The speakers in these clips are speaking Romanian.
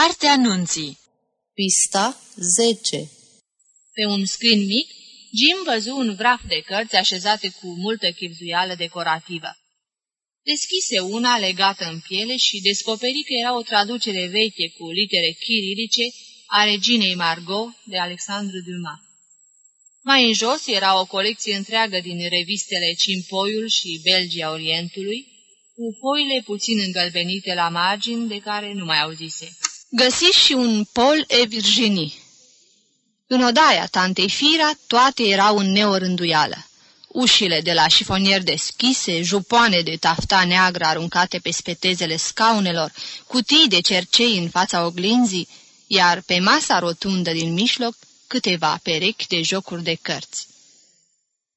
Cartea Nunții Pista 10 Pe un scrin mic, Jim văzu un vraf de cărți așezate cu multă chipzuială decorativă. Deschise una legată în piele și descoperi că era o traducere veche cu litere chirilice a reginei Margot de Alexandru Dumas. Mai în jos era o colecție întreagă din revistele Cimpoiul și Belgia Orientului, cu foile puțin îngălbenite la margini de care nu mai auzise. Găsi și un Paul e Virginie. În odaia tantei Fira toate erau în neorânduială. Ușile de la șifonier deschise, jupoane de tafta neagră aruncate pe spetezele scaunelor, cutii de cercei în fața oglinzii, iar pe masa rotundă din mijloc câteva perechi de jocuri de cărți.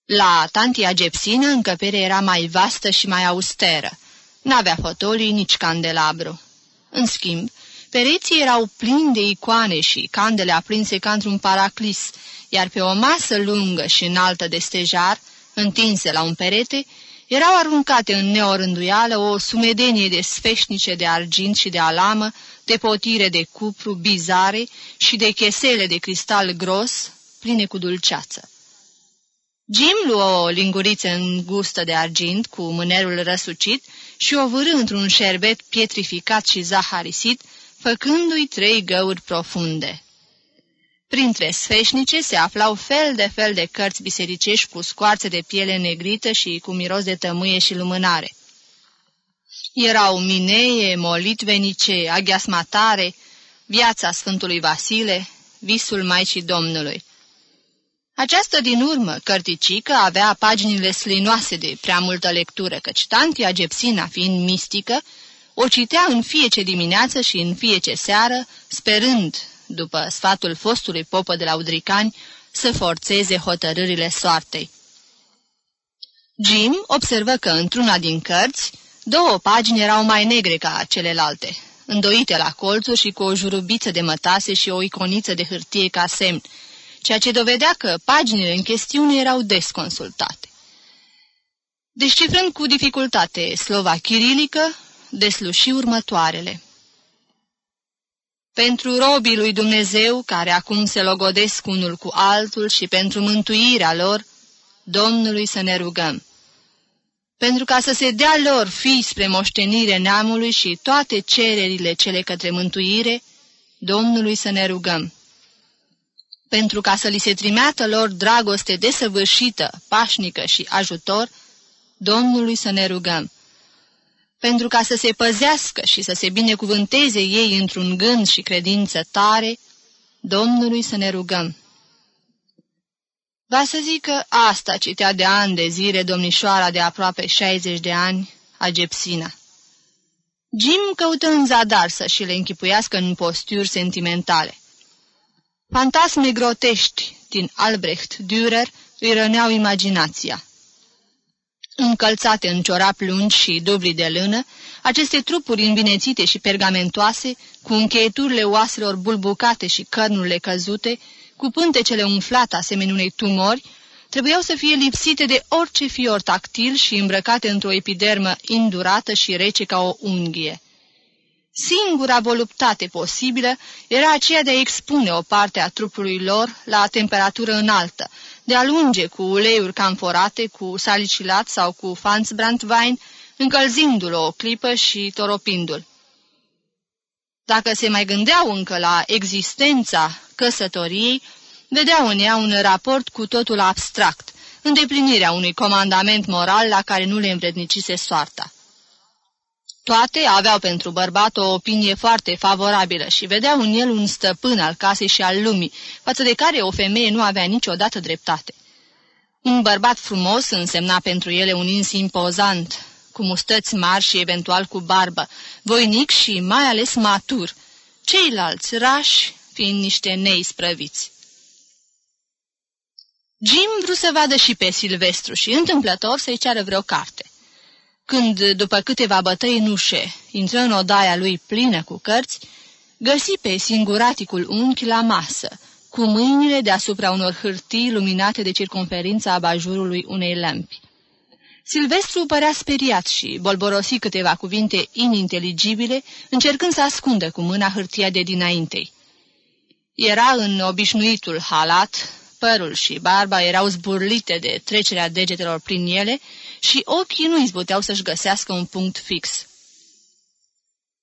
La tantia Gepsină încăperea era mai vastă și mai austeră. N-avea fotolii, nici candelabru. În schimb, pereții erau plini de icoane și candele aprinse ca într-un paraclis, iar pe o masă lungă și înaltă de stejar, întinse la un perete, erau aruncate în neorânduială o sumedenie de sfeșnice de argint și de alamă, de potire de cupru bizare și de chesele de cristal gros, pline cu dulceață. Jim luă o linguriță îngustă de argint cu mânerul răsucit și o vârâ într-un șerbet pietrificat și zaharisit, făcându-i trei găuri profunde. Printre sfeșnice se aflau fel de fel de cărți bisericești cu scoarțe de piele negrită și cu miros de tămâie și lumânare. Erau Mineie, Molitvenice, Aghiasmatare, Viața Sfântului Vasile, Visul Maicii Domnului. Această din urmă, cărticică, avea paginile slinoase de prea multă lectură, căci tantia Gepsina, fiind mistică, o citea în fiece dimineață și în fiece seară, sperând, după sfatul fostului popă de la Udricani, să forțeze hotărârile soartei. Jim observă că într-una din cărți, două pagini erau mai negre ca celelalte, îndoite la colțuri și cu o jurubiță de mătase și o iconiță de hârtie ca semn, ceea ce dovedea că paginile în chestiune erau desconsultate. Descifrând cu dificultate slova chirilică, desluși următoarele. Pentru robii lui Dumnezeu, care acum se logodesc unul cu altul și pentru mântuirea lor, Domnului să ne rugăm. Pentru ca să se dea lor fii spre moștenire neamului și toate cererile cele către mântuire, Domnului să ne rugăm pentru ca să li se trimeată lor dragoste desăvârșită, pașnică și ajutor, Domnului să ne rugăm. Pentru ca să se păzească și să se binecuvânteze ei într-un gând și credință tare, Domnului să ne rugăm. Va să zic că asta citea de ani de zile domnișoara de aproape 60 de ani, Agepsina. Jim căută în zadar să și le închipuiască în posturi sentimentale. Fantasme grotești din Albrecht Dürer îi răneau imaginația. Încălțate în ciorap lungi și dubli de lână, aceste trupuri învinețite și pergamentoase, cu încheieturile oaselor bulbucate și cărnurile căzute, cu pântecele umflate asemenea unei tumori, trebuiau să fie lipsite de orice fior tactil și îmbrăcate într-o epidermă indurată și rece ca o unghie. Singura voluptate posibilă era aceea de a expune o parte a trupului lor la temperatură înaltă, de a lunge cu uleiuri camforate, cu salicilat sau cu fansbrandwein, încălzindu-l o clipă și toropindu-l. Dacă se mai gândeau încă la existența căsătoriei, vedeau în ea un raport cu totul abstract, îndeplinirea unui comandament moral la care nu le învrednicise soarta. Toate aveau pentru bărbat o opinie foarte favorabilă și vedeau în el un stăpân al casei și al lumii, față de care o femeie nu avea niciodată dreptate. Un bărbat frumos însemna pentru ele un ins impozant, cu mustăți mari și eventual cu barbă, voinic și mai ales matur, ceilalți rași fiind niște nei sprăviți. Jim vrut să vadă și pe Silvestru și întâmplător să-i ceară vreo carte. Când, după câteva bătăi în ușe, intră în odaia lui plină cu cărți, găsi pe singuraticul unchi la masă, cu mâinile deasupra unor hârtii luminate de circumferința abajurului unei lămpi. Silvestru părea speriat și bolborosi câteva cuvinte ininteligibile, încercând să ascundă cu mâna hârtia de dinaintei. Era în obișnuitul halat, părul și barba erau zburlite de trecerea degetelor prin ele și ochii nu izbuteau să-și găsească un punct fix.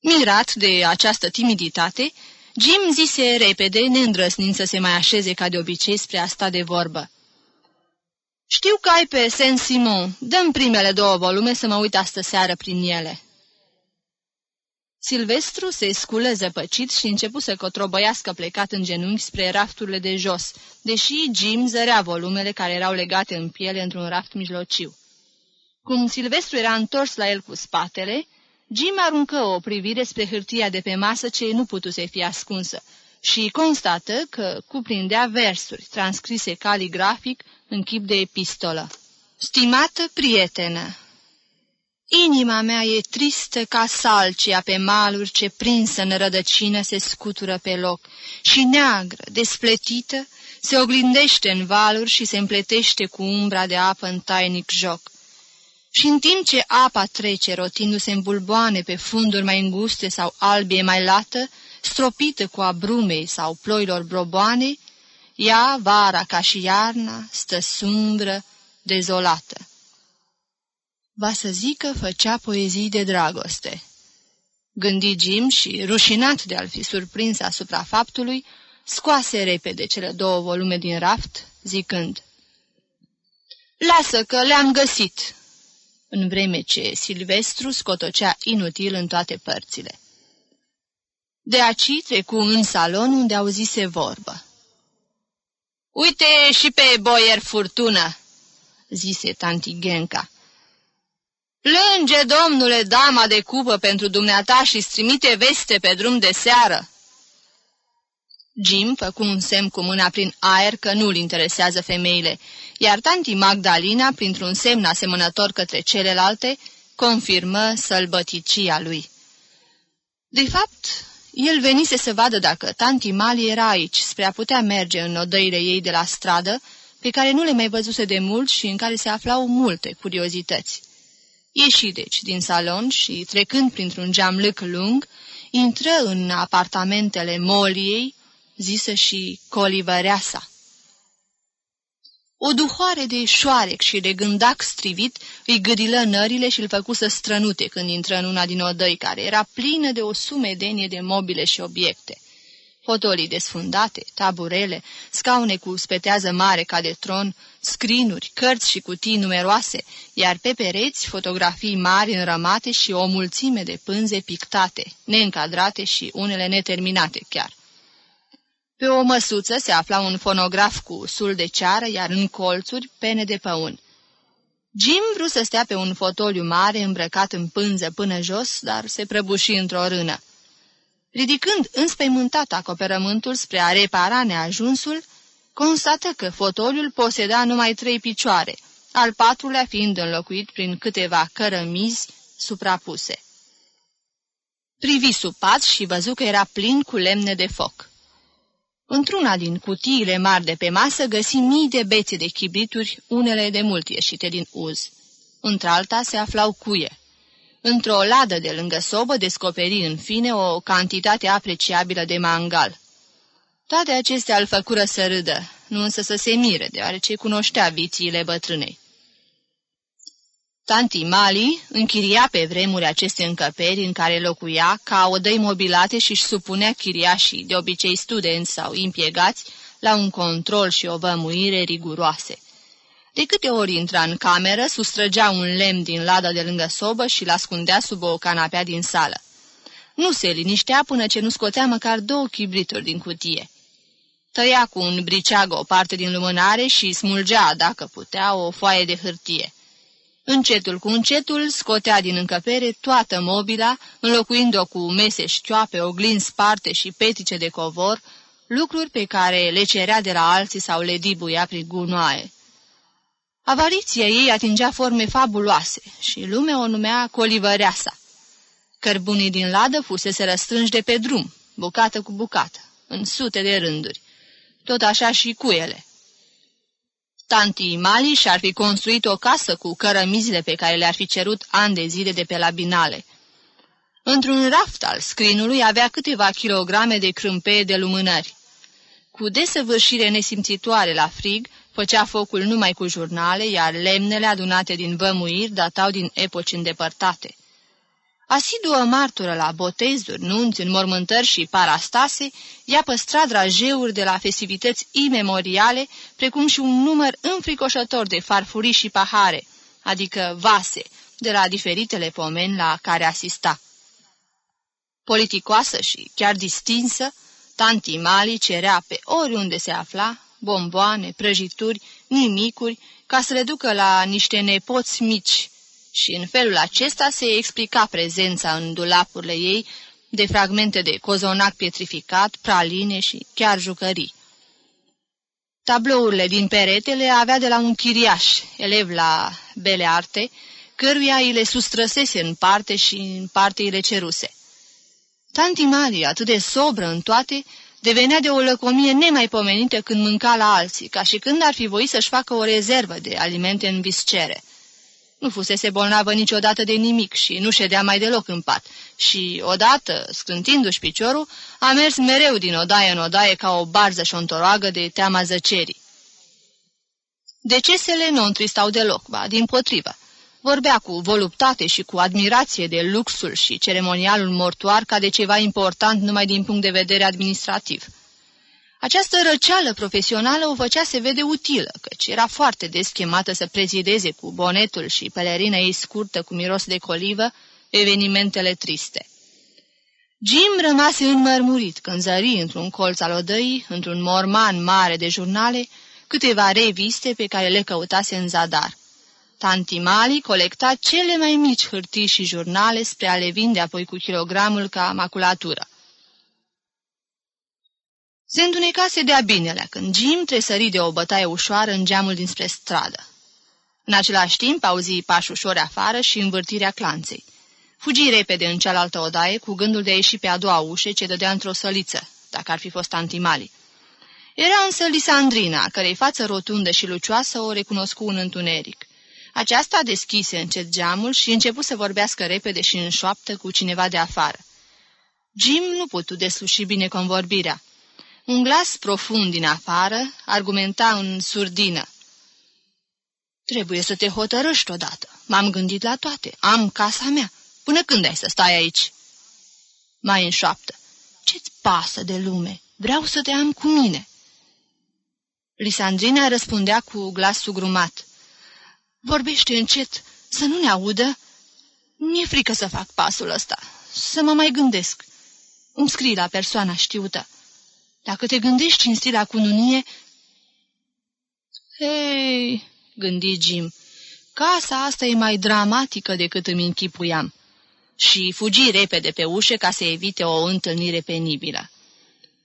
Mirat de această timiditate, Jim zise repede, neîndrăsnind să se mai așeze ca de obicei spre a sta de vorbă. Știu că ai pe Saint-Simon. Dăm primele două volume să mă uit astă seară prin ele." Silvestru se sculă zăpăcit și începu să cotrobăiască plecat în genunchi spre rafturile de jos, deși Jim zărea volumele care erau legate în piele într-un raft mijlociu. Cum Silvestru era întors la el cu spatele, Jim aruncă o privire spre hârtia de pe masă ce nu putuse fi ascunsă și constată că cuprindea versuri transcrise caligrafic în chip de epistolă. Stimată prietenă, inima mea e tristă ca salcia pe maluri ce prinsă în rădăcină se scutură pe loc și neagră, despletită, se oglindește în valuri și se împletește cu umbra de apă în tainic joc. Și în timp ce apa trece rotindu-se în bulboane pe funduri mai înguste sau albie mai lată, stropită cu abrumei sau ploilor broboane, ea, vara ca și iarna, stă sumbră, dezolată. Va să zică făcea poezii de dragoste. Gândi Jim și, rușinat de a-l fi surprins asupra faptului, scoase repede cele două volume din raft, zicând Lasă că le-am găsit!" În vreme ce Silvestru scotocea inutil în toate părțile. De aici trecu în salon unde auzise vorbă. Uite și pe boier furtună!" zise tanti Genca. Plânge, domnule, dama de cupă pentru dumneata și trimite veste pe drum de seară." Jim făcu un semn cu mâna prin aer că nu-l interesează femeile, iar tanti Magdalena, printr-un semn asemănător către celelalte, confirmă sălbăticia lui. De fapt, el venise să vadă dacă tanti Mali era aici, spre a putea merge în odăile ei de la stradă, pe care nu le mai văzuse de mult și în care se aflau multe curiozități. Ieși deci din salon și, trecând printr-un geamlâc lung, intră în apartamentele Moliei, zisă și colivăreasa. O duhoare de șoarec și de gândac strivit îi gâdilă nările și îl făcu să strănute când intră în una din odăi, care era plină de o sumedenie de mobile și obiecte. Fotolii desfundate, taburele, scaune cu spetează mare ca de tron, scrinuri, cărți și cutii numeroase, iar pe pereți fotografii mari înrămate și o mulțime de pânze pictate, neîncadrate și unele neterminate chiar. Pe o măsuță se afla un fonograf cu sul de ceară, iar în colțuri pene de păun. Jim vrut să stea pe un fotoliu mare îmbrăcat în pânză până jos, dar se prăbuși într-o rână. Ridicând înspăimântat acoperământul spre a repara neajunsul, constată că fotoliul poseda numai trei picioare, al patrulea fiind înlocuit prin câteva cărămizi suprapuse. Privi sub pat și văzu că era plin cu lemne de foc. Într-una din cutiile mari de pe masă găsi mii de bețe de chibrituri, unele de mult ieșite din uz. Într-alta se aflau cuie. Într-o ladă de lângă sobă descoperi în fine o cantitate apreciabilă de mangal. Toate acestea îl făcură să râdă, nu însă să se mire, deoarece cunoștea vițiile bătrânei. Tanti Mali închiria pe vremuri aceste încăperi în care locuia ca odăi mobilate și își supunea chiriașii, de obicei studenți sau impiegați, la un control și o vămuire riguroase. De câte ori intra în cameră, sustrăgea un lemn din lada de lângă sobă și l-ascundea sub o canapea din sală. Nu se liniștea până ce nu scotea măcar două chibrituri din cutie. Tăia cu un briceag o parte din lumânare și smulgea, dacă putea, o foaie de hârtie. Încetul cu încetul scotea din încăpere toată mobila, înlocuind-o cu mese șchioape, oglin sparte și petice de covor, lucruri pe care le cerea de la alții sau le dibuia prin gunoaie. Avariția ei atingea forme fabuloase și lumea o numea colivăreasa. Cărbunii din ladă fusese răstrânși de pe drum, bucată cu bucată, în sute de rânduri. Tot așa și cu ele. Tanti Mali și-ar fi construit o casă cu cărămizile pe care le-ar fi cerut ani de zile de pe la binale. Într-un raft al scrinului avea câteva kilograme de crâmpeie de lumânări. Cu desăvârșire nesimțitoare la frig, făcea focul numai cu jurnale, iar lemnele adunate din vămuiri datau din epoci îndepărtate. Asiduă martură la botezuri, nunți, înmormântări și parastase, ea păstra drajeuri de la festivități imemoriale, precum și un număr înfricoșător de farfurii și pahare, adică vase, de la diferitele pomeni la care asista. Politicoasă și chiar distinsă, tanti Mali cerea pe oriunde se afla bomboane, prăjituri, nimicuri, ca să le ducă la niște nepoți mici, și în felul acesta se explica prezența în dulapurile ei de fragmente de cozonac pietrificat, praline și chiar jucării. Tablourile din perete le avea de la un chiriaș, elev la bele arte, căruia îi le sustrăsese în parte și în parte îi le ceruse. Tanti Mari, atât de sobră în toate, devenea de o lăcomie nemaipomenită când mânca la alții, ca și când ar fi voit să-și facă o rezervă de alimente în viscere. Nu fusese bolnavă niciodată de nimic și nu ședea mai deloc în pat. Și odată, scrântindu-și piciorul, a mers mereu din odaie în odaie ca o barză șontoroagă de teama zăcerii. Decesele nu întristau deloc, ba, din potrivă. Vorbea cu voluptate și cu admirație de luxul și ceremonialul mortuar ca de ceva important numai din punct de vedere administrativ. Această răceală profesională o făcea se vede utilă, căci era foarte deschemată să prezideze cu bonetul și pelerina ei scurtă cu miros de colivă evenimentele triste. Jim rămase înmărmurit când zări într-un colț al odăii, într-un morman mare de jurnale, câteva reviste pe care le căutase în zadar. Tanti Mali colecta cele mai mici hârtii și jurnale spre a le vinde apoi cu kilogramul ca maculatură. Se întunecase de-a binelea când Jim tresări de o bătaie ușoară în geamul dinspre stradă. În același timp auzi pași ușori afară și învârtirea clanței. Fugi repede în cealaltă odaie cu gândul de a ieși pe a doua ușă ce dădea într-o săliță, dacă ar fi fost antimali. Era însă Lisandrina, cărei față rotundă și lucioasă o recunoscu în întuneric. Aceasta deschise încet geamul și începu să vorbească repede și în șoaptă cu cineva de afară. Jim nu putu desluși bine convorbirea. Un glas profund din afară argumenta în surdină. Trebuie să te hotărăști odată. M-am gândit la toate. Am casa mea. Până când ai să stai aici?" Mai în șoaptă. Ce-ți pasă de lume? Vreau să te am cu mine." Lisandrina răspundea cu glas sugrumat. Vorbește încet, să nu ne audă. Mi-e frică să fac pasul ăsta, să mă mai gândesc. Îmi scrii la persoana știută. Dacă te gândești cinstit la cununie... Hei, gândi Jim, casa asta e mai dramatică decât îmi închipuiam. Și fugi repede pe ușă ca să evite o întâlnire penibilă.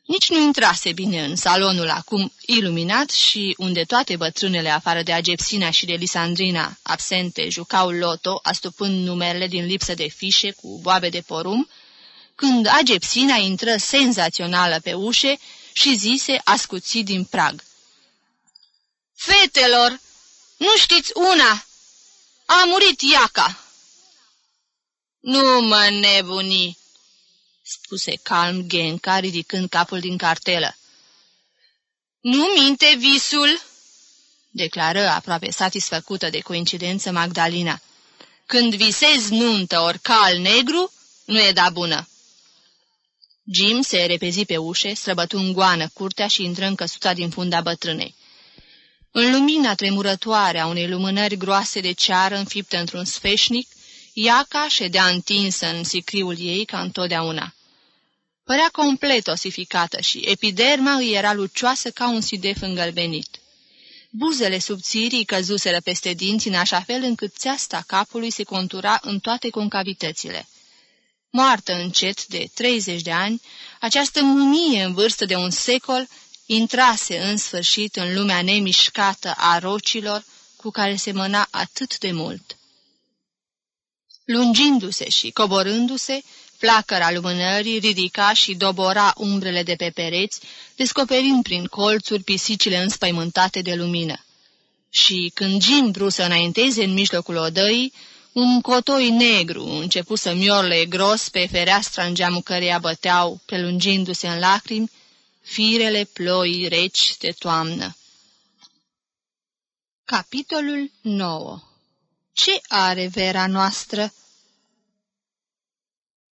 Nici nu intrase bine în salonul acum iluminat și unde toate bătrânele afară de Agepsina și de Lisandrina, absente, jucau loto, astupând numerele din lipsă de fișe cu boabe de porum, când Agepsina intră senzațională pe ușe și zise ascuțit din prag. Fetelor, nu știți una! A murit Iaca!" Nu mă nebuni!" spuse calm Genca, ridicând capul din cartelă. Nu minte visul?" declară aproape satisfăcută de coincidență Magdalena. Când visezi nuntă ori cal negru, nu e da bună." Jim se repezi pe ușe, străbătu în goană curtea și intră în căsuța din funda bătrânei. În lumina tremurătoare a unei lumânări groase de ceară înfiptă într-un sfeșnic, Iaca ședea întinsă în sicriul ei ca întotdeauna. Părea complet osificată și epiderma îi era lucioasă ca un sidef îngălbenit. Buzele subțirii căzuseră peste dinți în așa fel încât țeasta capului se contura în toate concavitățile. Moartă încet de 30 de ani, această mumie în vârstă de un secol intrase în sfârșit în lumea nemișcată a rocilor cu care se mâna atât de mult. Lungindu-se și coborându-se, Flacăra lumânării ridica și dobora umbrele de pe pereți, descoperind prin colțuri pisicile înspăimântate de lumină. Și când Jim vreau să înainteze în mijlocul odăii, un cotoi negru începu să miorle gros pe fereastra în geamul căreia băteau, prelungindu-se în lacrimi, firele ploii reci de toamnă. Capitolul 9 Ce are Vera noastră?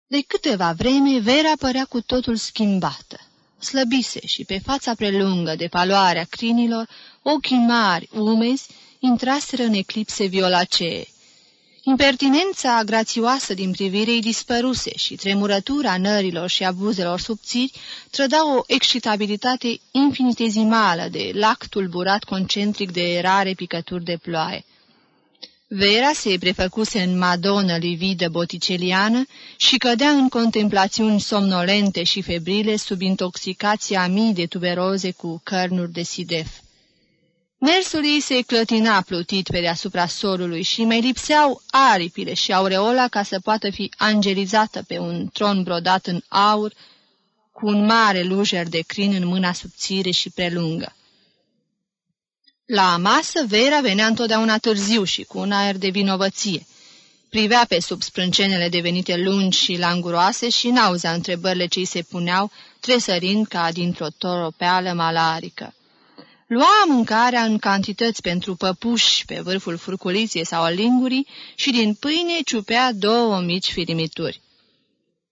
De câteva vreme, Vera părea cu totul schimbată. Slăbise și pe fața prelungă de paloarea crinilor, ochii mari, umezi, intraseră în eclipse violacee. Impertinența grațioasă din privire îi dispăruse și tremurătura nărilor și abuzelor subțiri trădau o excitabilitate infinitezimală de lac tulburat concentric de rare picături de ploaie. Vera se prefăcuse în madonă lividă boticeliană și cădea în contemplațiuni somnolente și febrile sub intoxicația mii de tuberoze cu cărnuri de sidef. Mersul ei se clătina plutit pe deasupra solului și mai lipseau aripile și aureola ca să poată fi angelizată pe un tron brodat în aur, cu un mare lujer de crin în mâna subțire și prelungă. La masă, Vera venea întotdeauna târziu și cu un aer de vinovăție. Privea pe sub sprâncenele devenite lungi și languroase și nauzea întrebările ce îi se puneau, tresărind ca dintr-o toropeală malarică. Lua mâncarea în cantități pentru păpuși pe vârful furculiției sau al lingurii și din pâine ciupea două mici firimituri.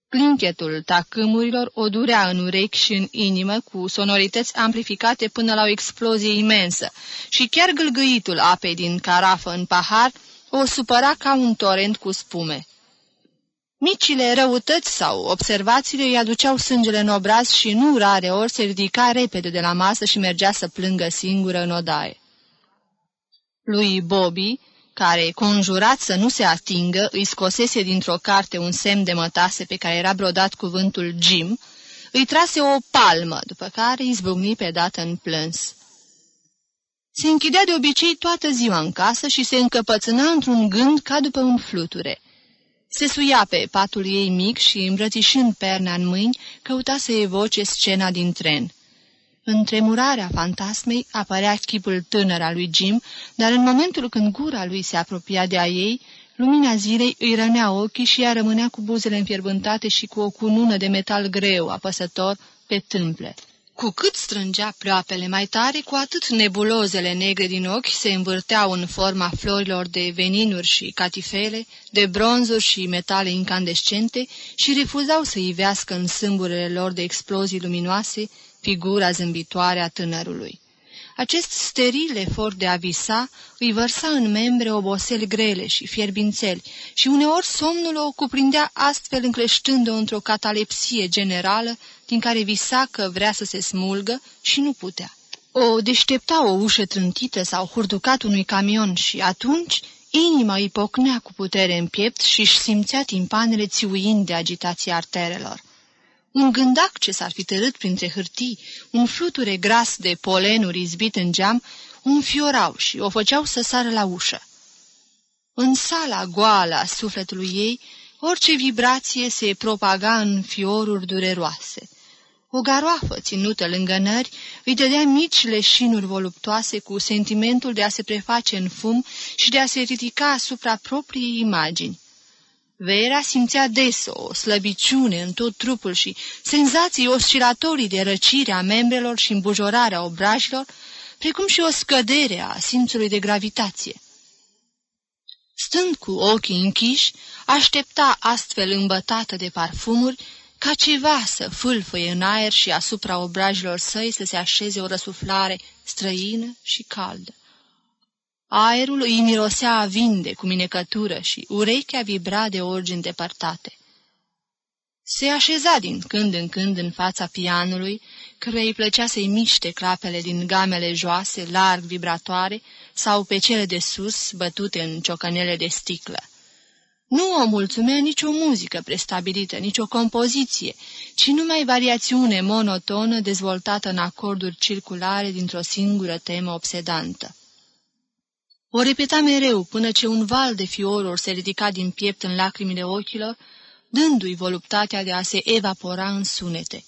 Clinchetul tacâmurilor o durea în urechi și în inimă cu sonorități amplificate până la o explozie imensă și chiar gâlgâitul apei din carafă în pahar o supăra ca un torent cu spume. Micile răutăți sau observațiile îi aduceau sângele în obraz și nu rare ori se ridica repede de la masă și mergea să plângă singură în odaie. Lui Bobby, care, conjurat să nu se atingă, îi scosese dintr-o carte un semn de mătase pe care era brodat cuvântul Jim, îi trase o palmă, după care izbucni pe dată în plâns. Se închidea de obicei toată ziua în casă și se încăpățâna într-un gând ca după un fluture. Se suia pe patul ei mic și, îmbrățișând perna în mâini, căuta să evoce scena din tren. În tremurarea fantasmei apărea chipul tânăr al lui Jim, dar în momentul când gura lui se apropia de a ei, lumina zilei îi rănea ochii și ea rămânea cu buzele înfierbântate și cu o cunună de metal greu, apăsător, pe tâmple. Cu cât strângea ploapele mai tare, cu atât nebulozele negre din ochi se învârteau în forma florilor de veninuri și catifele, de bronzuri și metale incandescente și refuzau să ivească în sâmburele lor de explozii luminoase figura zâmbitoare a tânărului. Acest steril efort de a visa îi vărsa în membre oboseli grele și fierbințeli și uneori somnul o cuprindea astfel încleștând-o într-o catalepsie generală din care visa că vrea să se smulgă și nu putea. O deștepta o ușă trântită sau hurducat unui camion și atunci inima îi pocnea cu putere în piept și își simțea timpanele țiuind de agitația arterelor un gândac ce s-ar fi tărât printre hârtii, un fluture gras de polenuri izbit în geam, un fiorau și o făceau să sară la ușă. În sala goală a sufletului ei, orice vibrație se propaga în fioruri dureroase. O garoafă ținută lângă nări îi dădea mici leșinuri voluptoase cu sentimentul de a se preface în fum și de a se ridica asupra propriei imagini. Vera simțea des o slăbiciune în tot trupul și senzații oscilatorii de răcire a membrelor și îmbujorarea obrajilor, precum și o scădere a simțului de gravitație. Stând cu ochii închiși, aștepta astfel îmbătată de parfumuri ca ceva să fâlfăie în aer și asupra obrajilor săi să se așeze o răsuflare străină și caldă. Aerul îi mirosea a vinde cu minecătură și urechea vibra de orgi îndepărtate. Se așeza din când în când în fața pianului, căruia îi plăcea să-i miște clapele din gamele joase, larg vibratoare, sau pe cele de sus, bătute în ciocănele de sticlă. Nu o mulțumea nicio muzică prestabilită, nicio compoziție, ci numai variațiune monotonă dezvoltată în acorduri circulare dintr-o singură temă obsedantă. O repeta mereu până ce un val de fioruri se ridica din piept în lacrimile ochilor, dându-i voluptatea de a se evapora în sunete.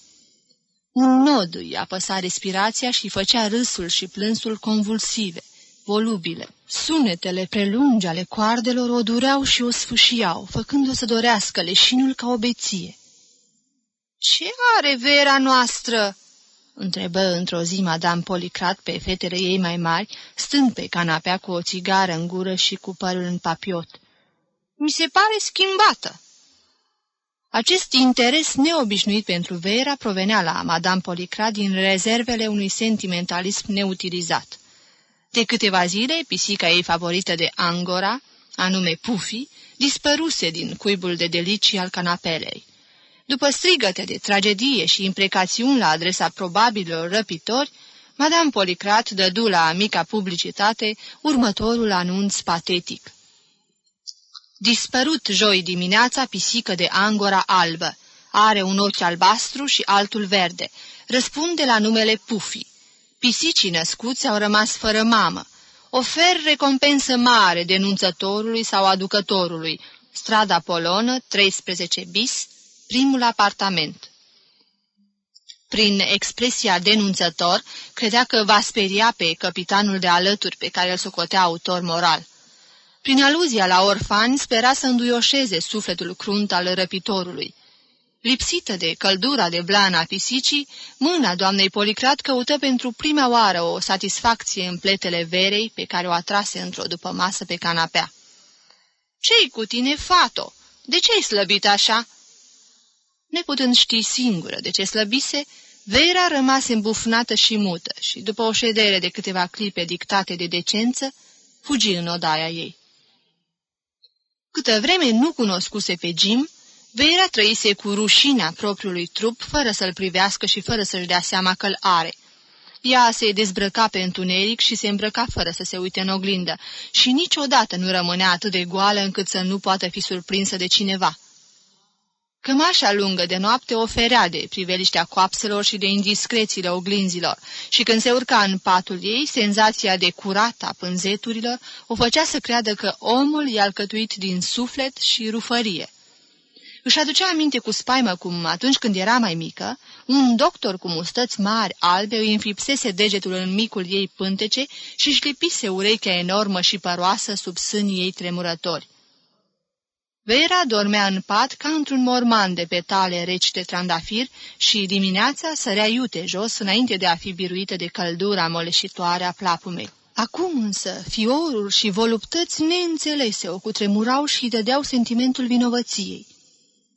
Un nod îi apăsa respirația și făcea râsul și plânsul convulsive, volubile. Sunetele prelungi ale coardelor o dureau și o sfâșiau, făcându-o să dorească leșinul ca o beție. Ce are vera noastră?" întrebă într-o zi Madame Policrat pe fetele ei mai mari, stând pe canapea cu o țigară în gură și cu părul în papiot. Mi se pare schimbată." Acest interes neobișnuit pentru Vera provenea la Madame Policrat din rezervele unui sentimentalism neutilizat. De câteva zile, pisica ei favorită de Angora, anume Puffy, dispăruse din cuibul de delicii al canapelei. După strigăte de tragedie și imprecațiuni la adresa probabililor răpitori, Madame Policrat dădu la mica publicitate următorul anunț patetic. Dispărut joi dimineața pisică de angora albă. Are un ochi albastru și altul verde. Răspunde la numele Pufi. Pisicii născuți au rămas fără mamă. Ofer recompensă mare denunțătorului sau aducătorului. Strada Polonă, 13 bis, primul apartament. Prin expresia denunțător, credea că va speria pe capitanul de alături pe care îl socotea autor moral. Prin aluzia la orfani, spera să înduioșeze sufletul crunt al răpitorului. Lipsită de căldura de blană a pisicii, mâna doamnei Policrat căută pentru prima oară o satisfacție în pletele verei pe care o atrase într-o după masă pe canapea. Ce-i cu tine, fato? De ce-ai slăbit așa?" Neputând ști singură de ce slăbise, Vera rămase îmbufnată și mută și, după o ședere de câteva clipe dictate de decență, fugi în odaia ei. Câtă vreme nu cunoscuse pe Jim, Vera trăise cu rușinea propriului trup, fără să-l privească și fără să-și dea seama că-l are. Ea se dezbrăca pe întuneric și se îmbrăca fără să se uite în oglindă și niciodată nu rămânea atât de goală încât să nu poată fi surprinsă de cineva. Cămașa lungă de noapte oferea de priveliștea coapselor și de indiscrețiile oglinzilor și când se urca în patul ei, senzația de curat a pânzeturilor o făcea să creadă că omul i-a alcătuit din suflet și rufărie. Își aducea aminte cu spaimă cum, atunci când era mai mică, un doctor cu mustăți mari albe îi înfipsese degetul în micul ei pântece și își lipise urechea enormă și păroasă sub sânii ei tremurători. Vera dormea în pat ca într-un morman de petale reci de trandafir și dimineața sărea iute jos înainte de a fi biruită de căldura moleșitoare a plapumei. Acum însă, fioruri și voluptăți neînțelese o cutremurau și dădeau sentimentul vinovăției.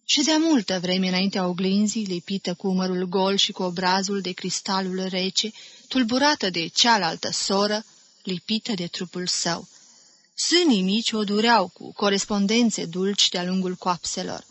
Și de multă vreme înaintea oglinzii, lipită cu umărul gol și cu obrazul de cristalul rece, tulburată de cealaltă soră, lipită de trupul său. Sânii mici o dureau cu corespondențe dulci de-a lungul coapselor.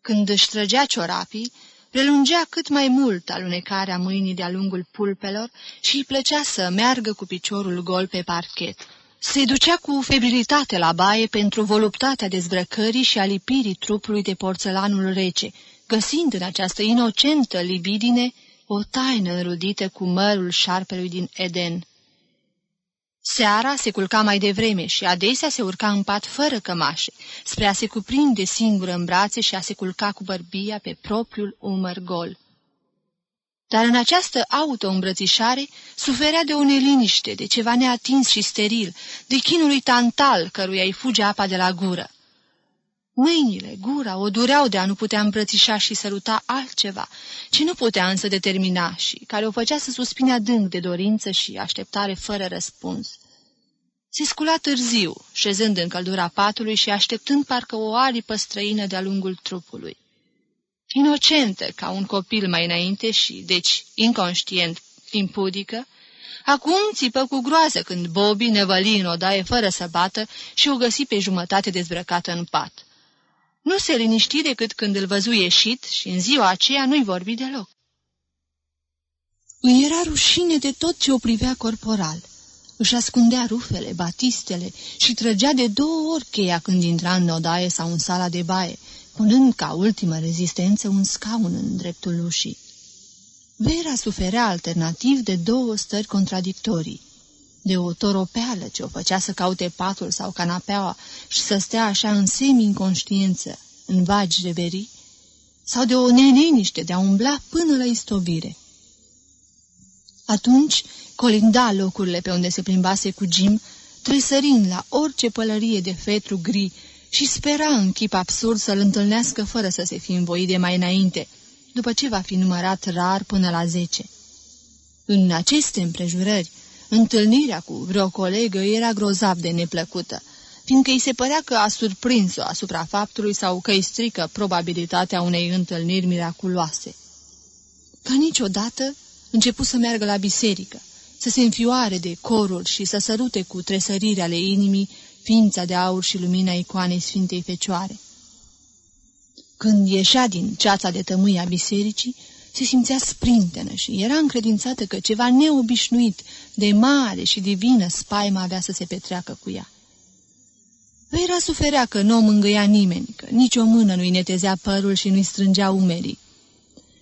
Când își trăgea ciorapii, prelungea cât mai mult alunecarea mâinii de-a lungul pulpelor și îi plăcea să meargă cu piciorul gol pe parchet. Se ducea cu febrilitate la baie pentru voluptatea dezbrăcării și a lipirii trupului de porțelanul rece, găsind în această inocentă libidine o taină înrudită cu mărul șarpelui din Eden. Seara se culca mai devreme și adesea se urca în pat fără cămașe, spre a se cuprinde singură în brațe și a se culca cu bărbia pe propriul umăr gol. Dar în această auto-îmbrățișare suferea de o neliniște, de ceva neatins și steril, de chinului tantal căruia îi fuge apa de la gură. Mâinile, gura, o dureau de a nu putea îmbrățișa și săruta altceva, ce nu putea însă determina și care o făcea să suspine adânc de dorință și așteptare fără răspuns. Se scula târziu, șezând în căldura patului și așteptând parcă o aripă străină de-a lungul trupului. Inocentă, ca un copil mai înainte și, deci, inconștient, impudică, acum țipă cu groază când Bobby nevăli în odaie fără să bată și o găsi pe jumătate dezbrăcată în pat. Nu se liniști decât când îl văzu ieșit și în ziua aceea nu-i vorbi deloc. Îi era rușine de tot ce o privea corporal. Își ascundea rufele, batistele și trăgea de două ori cheia când intra în odaie sau în sala de baie, punând ca ultimă rezistență un scaun în dreptul ușii. Vera suferea alternativ de două stări contradictorii de o toropeală ce o făcea să caute patul sau canapeaua și să stea așa în semi-inconștiență, în vagi reverii, sau de o neneniște de a umbla până la istovire. Atunci colinda locurile pe unde se plimbase cu Jim, tresărind la orice pălărie de fetru gri și spera în chip absurd să-l întâlnească fără să se fi învoit de mai înainte, după ce va fi numărat rar până la zece. În aceste împrejurări, întâlnirea cu vreo colegă era grozav de neplăcută, fiindcă îi se părea că a surprins-o asupra faptului sau că îi strică probabilitatea unei întâlniri miraculoase. Ca niciodată, început să meargă la biserică, să se înfioare de corul și să sărute cu tresărirea ale inimii ființa de aur și lumina icoanei Sfintei Fecioare. Când ieșea din ceața de tămâie a bisericii, se simțea sprintenă și era încredințată că ceva neobișnuit, de mare și divină spaimă avea să se petreacă cu ea. Vera suferea că nu o mângâia nimeni, că nicio mână nu-i netezea părul și nu-i strângea umerii.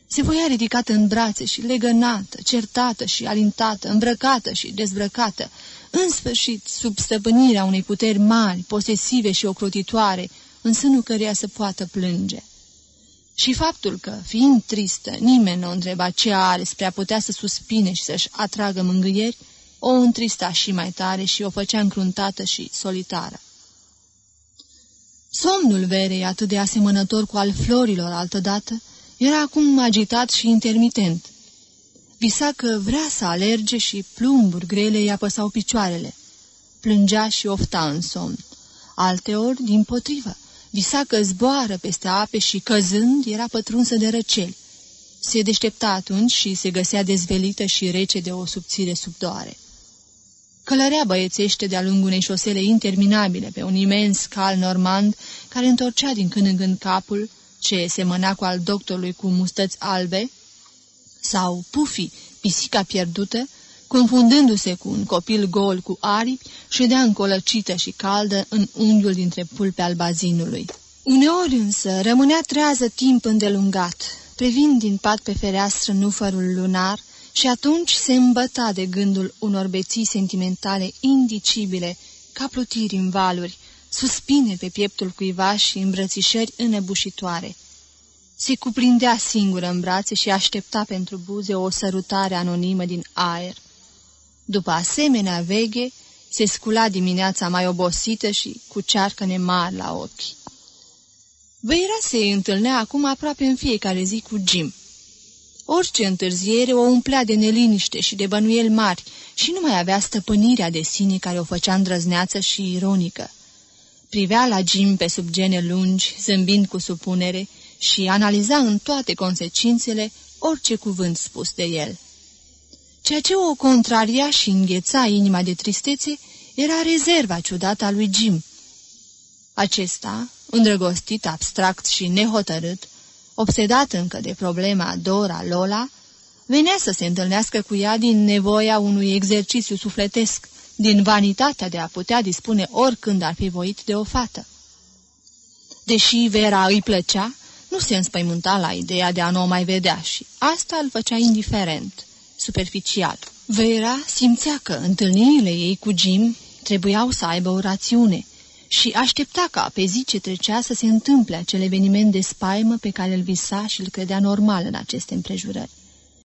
Se voia ridicată în brațe și legănată, certată și alintată, îmbrăcată și dezbrăcată, în sfârșit, sub stăpânirea unei puteri mari, posesive și ocrotitoare, în sânul căreia să poată plânge. Și faptul că, fiind tristă, nimeni nu o întreba ce are spre a putea să suspine și să-și atragă mângâieri, o întrista și mai tare și o făcea încruntată și solitară. Somnul verei, atât de asemănător cu al florilor altădată, era acum agitat și intermitent. Visa că vrea să alerge și plumburi grele i apăsau picioarele. Plângea și ofta în somn. Alteori, din potrivă, visa că zboară peste ape și, căzând, era pătrunsă de răceli. Se deștepta atunci și se găsea dezvelită și rece de o subțire subdoare. Călărea băiețește de-a lungul unei șosele interminabile pe un imens cal normand care întorcea din când în când capul, ce semăna cu al doctorului cu mustăți albe, sau Pufi, pisica pierdută, confundându-se cu un copil gol cu aripi, ședea încolăcită și caldă în unghiul dintre pulpe al bazinului. Uneori însă rămânea trează timp îndelungat, privind din pat pe fereastră nufărul lunar, și atunci se îmbăta de gândul unor beții sentimentale indicibile, ca plutiri în valuri, suspine pe pieptul cuiva și îmbrățișări înăbușitoare. Se cuprindea singură în brațe și aștepta pentru buze o sărutare anonimă din aer. După asemenea veghe, se scula dimineața mai obosită și cu cearcăne mari la ochi. Văira se întâlnea acum aproape în fiecare zi cu Jim. Orice întârziere o umplea de neliniște și de bănuieli mari și nu mai avea stăpânirea de sine care o făcea îndrăzneață și ironică. Privea la Jim pe sub gene lungi, zâmbind cu supunere și analiza în toate consecințele orice cuvânt spus de el. Ceea ce o contraria și îngheța inima de tristețe era rezerva ciudată a lui Jim. Acesta, îndrăgostit, abstract și nehotărât, obsedat încă de problema Dora Lola, venea să se întâlnească cu ea din nevoia unui exercițiu sufletesc, din vanitatea de a putea dispune oricând ar fi voit de o fată. Deși Vera îi plăcea, nu se înspăimânta la ideea de a nu o mai vedea și asta îl făcea indiferent, superficial. Vera simțea că întâlnirile ei cu Jim trebuiau să aibă o rațiune și aștepta ca pe zi ce trecea să se întâmple acel eveniment de spaimă pe care îl visa și îl credea normal în aceste împrejurări.